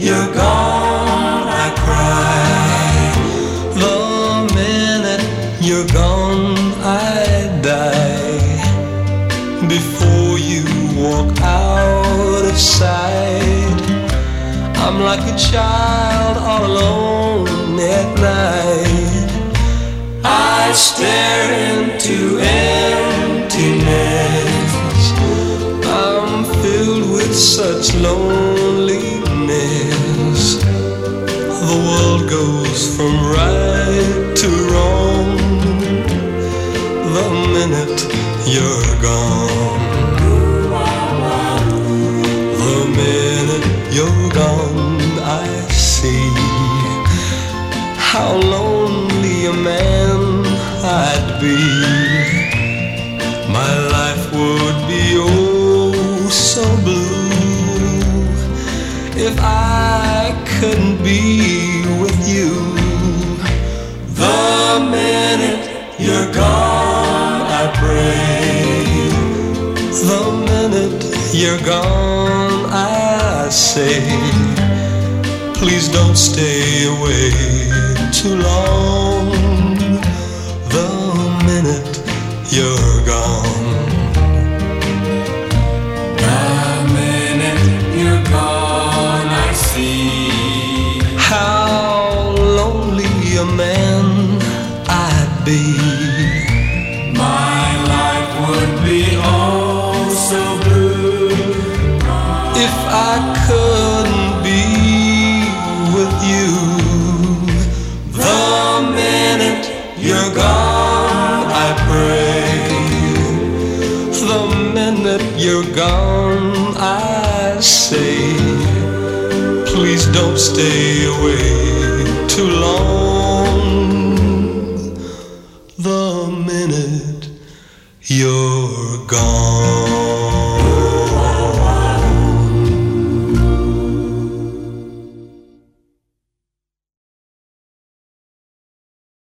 you're gone, I cry. The minute you're gone, I die. Before you walk out of sight, I'm like a child all alone at night. I stare into emptiness. I'm filled with such loneliness. From right to wrong the minute you're gone. The minute you're gone, I see how lonely a man I'd be. My life would be oh so blue if I couldn't The minute you're gone, I pray. The minute you're gone, I say, please don't stay away too long. The minute you're gone. The minute you're gone, I see. How lonely a man be. My life would be oh so blue. if I couldn't be with you. The minute you're gone, I pray. The minute you're gone, I say, please don't stay away minute you're gone.